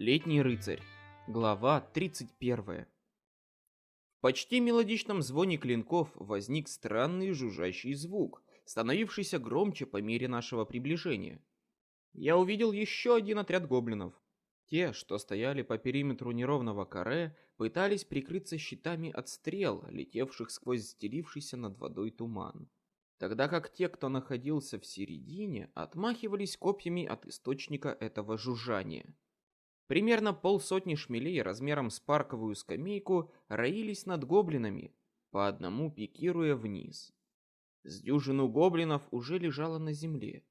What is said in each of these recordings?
Летний рыцарь. Глава 31. В почти мелодичном звоне клинков возник странный жужжащий звук, становившийся громче по мере нашего приближения. Я увидел еще один отряд гоблинов. Те, что стояли по периметру неровного каре, пытались прикрыться щитами от стрел, летевших сквозь стелившийся над водой туман. Тогда как те, кто находился в середине, отмахивались копьями от источника этого жужжания. Примерно полсотни шмелей размером с парковую скамейку роились над гоблинами, по одному пикируя вниз. С дюжину гоблинов уже лежало на земле.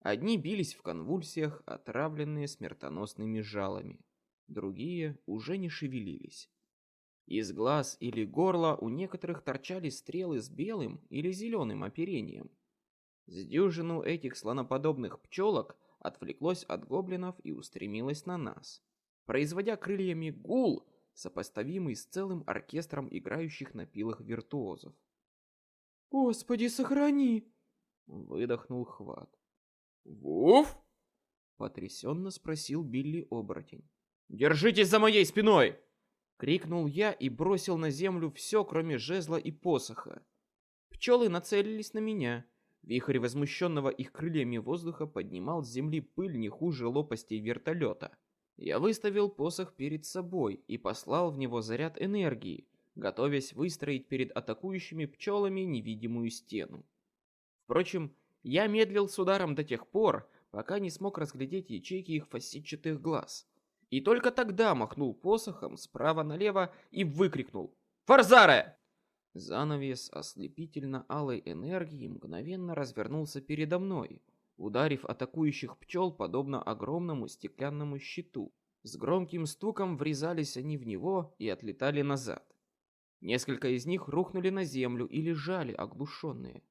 Одни бились в конвульсиях, отравленные смертоносными жалами. Другие уже не шевелились. Из глаз или горла у некоторых торчали стрелы с белым или зеленым оперением. С дюжину этих слоноподобных пчелок отвлеклось от гоблинов и устремилось на нас, производя крыльями гул, сопоставимый с целым оркестром играющих на пилах виртуозов. «Господи, сохрани!» — выдохнул Хват. «Вуф?» — потрясенно спросил Билли Оборотень. «Держитесь за моей спиной!» — крикнул я и бросил на землю все, кроме жезла и посоха. Пчелы нацелились на меня — Вихрь возмущенного их крыльями воздуха поднимал с земли пыль не хуже лопастей вертолета. Я выставил посох перед собой и послал в него заряд энергии, готовясь выстроить перед атакующими пчелами невидимую стену. Впрочем, я медлил с ударом до тех пор, пока не смог разглядеть ячейки их фасетчатых глаз. И только тогда махнул посохом справа налево и выкрикнул «Фарзаре!» Занавес ослепительно-алой энергии мгновенно развернулся передо мной, ударив атакующих пчел подобно огромному стеклянному щиту. С громким стуком врезались они в него и отлетали назад. Несколько из них рухнули на землю и лежали оглушенные.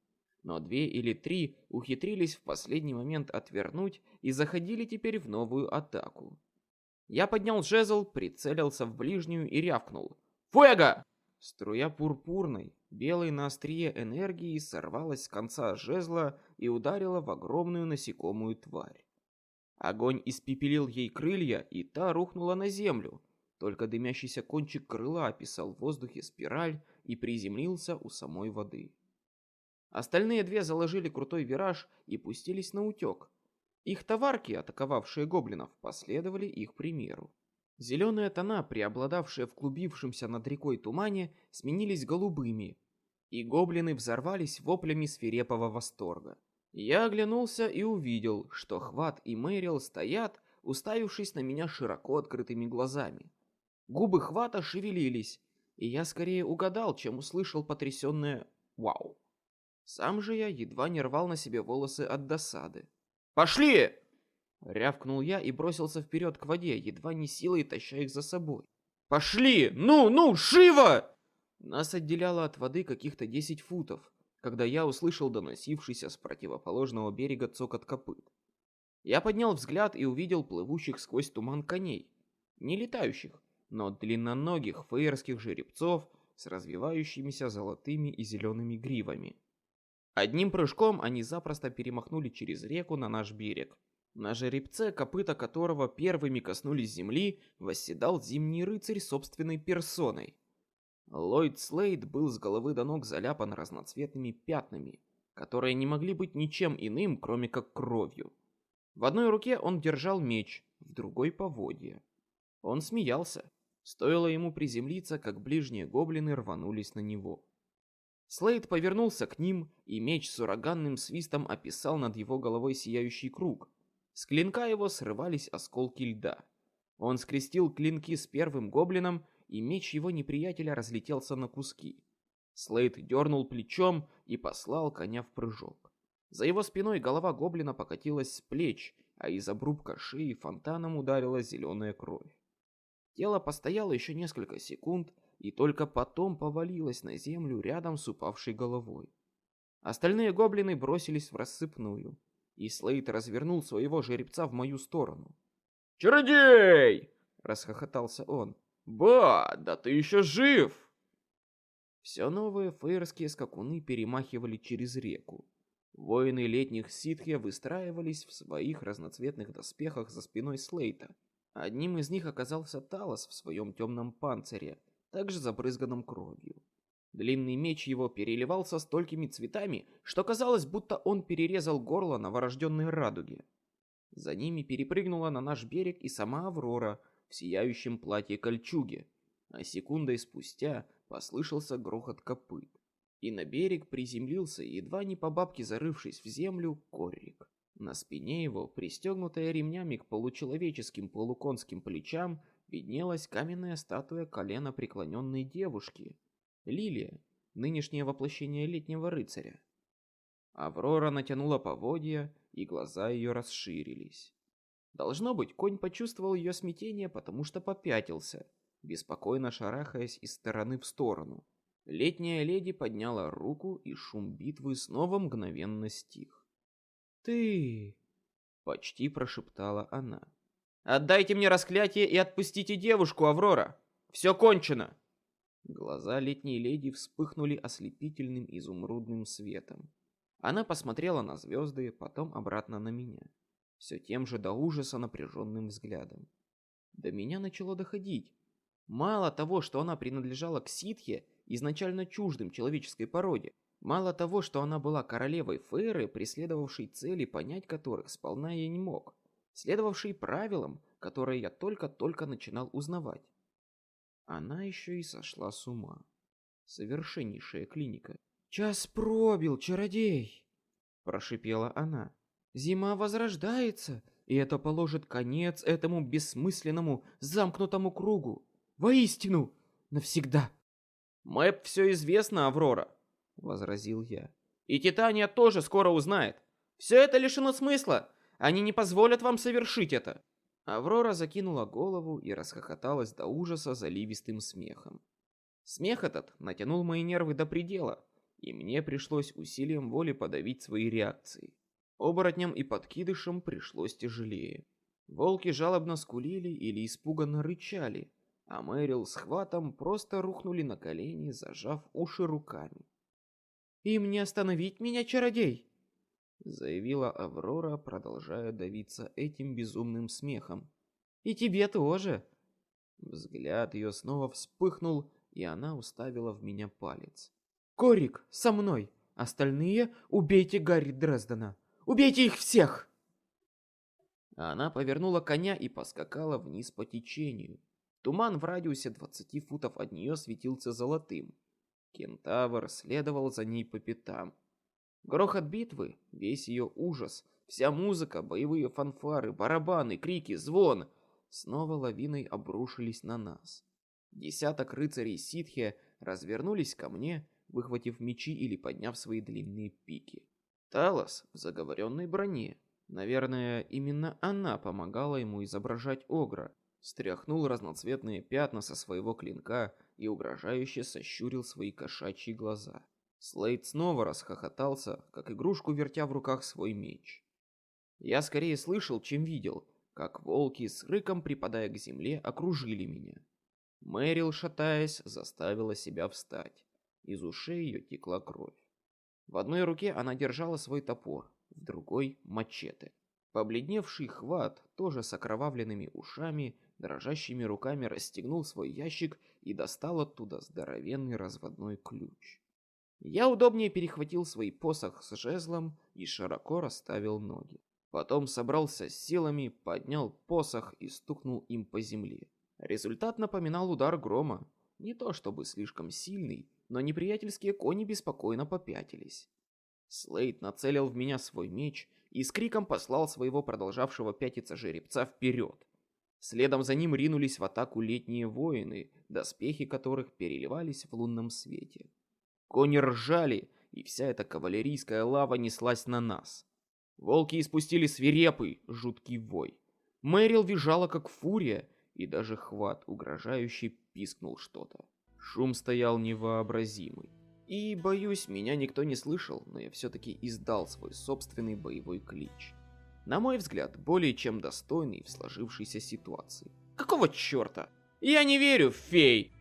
Но две или три ухитрились в последний момент отвернуть и заходили теперь в новую атаку. Я поднял жезл, прицелился в ближнюю и рявкнул. «Фуэго!» Струя пурпурной, белой на острие энергии сорвалась с конца жезла и ударила в огромную насекомую тварь. Огонь испепелил ей крылья, и та рухнула на землю. Только дымящийся кончик крыла описал в воздухе спираль и приземлился у самой воды. Остальные две заложили крутой вираж и пустились на утек. Их товарки, атаковавшие гоблинов, последовали их примеру. Зеленые тона, преобладавшие в клубившемся над рекой тумане, сменились голубыми, и гоблины взорвались воплями свирепого восторга. Я оглянулся и увидел, что Хват и Мэрил стоят, уставившись на меня широко открытыми глазами. Губы Хвата шевелились, и я скорее угадал, чем услышал потрясенное «Вау!». Сам же я едва не рвал на себе волосы от досады. «Пошли!» Рявкнул я и бросился вперед к воде, едва не силой таща их за собой. «Пошли! Ну, ну, живо!» Нас отделяло от воды каких-то 10 футов, когда я услышал доносившийся с противоположного берега цокот копыт. Я поднял взгляд и увидел плывущих сквозь туман коней. Не летающих, но длинноногих фейерских жеребцов с развивающимися золотыми и зелеными гривами. Одним прыжком они запросто перемахнули через реку на наш берег. На жеребце, копыта которого первыми коснулись земли, восседал зимний рыцарь собственной персоной. Ллойд Слейд был с головы до ног заляпан разноцветными пятнами, которые не могли быть ничем иным, кроме как кровью. В одной руке он держал меч, в другой — поводья. Он смеялся. Стоило ему приземлиться, как ближние гоблины рванулись на него. Слейд повернулся к ним, и меч с ураганным свистом описал над его головой сияющий круг, с клинка его срывались осколки льда. Он скрестил клинки с первым гоблином, и меч его неприятеля разлетелся на куски. Слейд дернул плечом и послал коня в прыжок. За его спиной голова гоблина покатилась с плеч, а из обрубка шеи фонтаном ударила зеленая кровь. Тело постояло еще несколько секунд и только потом повалилось на землю рядом с упавшей головой. Остальные гоблины бросились в рассыпную и Слейд развернул своего жеребца в мою сторону. «Чародей!» — расхохотался он. «Ба, да ты еще жив!» Все новые фейерские скакуны перемахивали через реку. Воины летних ситхи выстраивались в своих разноцветных доспехах за спиной Слейта. Одним из них оказался Талос в своем темном панцире, также забрызганном кровью. Длинный меч его переливался столькими цветами, что казалось, будто он перерезал горло новорожденной радуги. За ними перепрыгнула на наш берег и сама Аврора в сияющем платье кольчуги, а секундой спустя послышался грохот копыт. И на берег приземлился, едва не по бабке зарывшись в землю, коррик. На спине его, пристегнутая ремнями к получеловеческим полуконским плечам, виднелась каменная статуя колена преклоненной девушки, Лилия, нынешнее воплощение летнего рыцаря. Аврора натянула поводья, и глаза ее расширились. Должно быть, конь почувствовал ее смятение, потому что попятился, беспокойно шарахаясь из стороны в сторону. Летняя леди подняла руку, и шум битвы снова мгновенно стих. «Ты...» — почти прошептала она. «Отдайте мне расклятие и отпустите девушку, Аврора! Все кончено!» Глаза летней леди вспыхнули ослепительным изумрудным светом. Она посмотрела на звезды, потом обратно на меня, все тем же до ужаса напряженным взглядом. До меня начало доходить. Мало того, что она принадлежала к ситхе, изначально чуждым человеческой породе, мало того, что она была королевой Фейры, преследовавшей цели, понять которых сполна я не мог, следовавшей правилам, которые я только-только начинал узнавать. Она еще и сошла с ума. Совершеннейшая клиника. «Час пробил, чародей!» Прошипела она. «Зима возрождается, и это положит конец этому бессмысленному замкнутому кругу. Воистину, навсегда!» «Мэп все известно, Аврора!» Возразил я. «И Титания тоже скоро узнает. Все это лишено смысла. Они не позволят вам совершить это. Аврора закинула голову и расхохоталась до ужаса заливистым смехом. Смех этот натянул мои нервы до предела, и мне пришлось усилием воли подавить свои реакции. Оборотням и подкидышам пришлось тяжелее. Волки жалобно скулили или испуганно рычали, а Мэрил с хватом просто рухнули на колени, зажав уши руками. «Им не остановить меня, чародей!» Заявила Аврора, продолжая давиться этим безумным смехом. И тебе тоже. Взгляд ее снова вспыхнул, и она уставила в меня палец. Корик, со мной. Остальные убейте Гарри Дрездена. Убейте их всех. Она повернула коня и поскакала вниз по течению. Туман в радиусе 20 футов от нее светился золотым. Кентавр следовал за ней по пятам. Грохот битвы, весь ее ужас, вся музыка, боевые фанфары, барабаны, крики, звон снова лавиной обрушились на нас. Десяток рыцарей ситхи развернулись ко мне, выхватив мечи или подняв свои длинные пики. Талос в заговоренной броне, наверное, именно она помогала ему изображать огра, стряхнул разноцветные пятна со своего клинка и угрожающе сощурил свои кошачьи глаза. Слейд снова расхохотался, как игрушку вертя в руках свой меч. Я скорее слышал, чем видел, как волки с рыком припадая к земле окружили меня. Мэрил, шатаясь, заставила себя встать. Из ушей ее текла кровь. В одной руке она держала свой топор, в другой — мачете. Побледневший хват, тоже с окровавленными ушами, дрожащими руками расстегнул свой ящик и достал оттуда здоровенный разводной ключ. Я удобнее перехватил свой посох с жезлом и широко расставил ноги. Потом собрался с силами, поднял посох и стукнул им по земле. Результат напоминал удар грома. Не то чтобы слишком сильный, но неприятельские кони беспокойно попятились. Слейд нацелил в меня свой меч и с криком послал своего продолжавшего пятиться жеребца вперед. Следом за ним ринулись в атаку летние воины, доспехи которых переливались в лунном свете. Кони ржали, и вся эта кавалерийская лава неслась на нас. Волки испустили свирепый, жуткий вой. Мэрил визжала, как фурия, и даже хват угрожающий пискнул что-то. Шум стоял невообразимый. И, боюсь, меня никто не слышал, но я все-таки издал свой собственный боевой клич. На мой взгляд, более чем достойный в сложившейся ситуации. Какого черта? Я не верю в фей!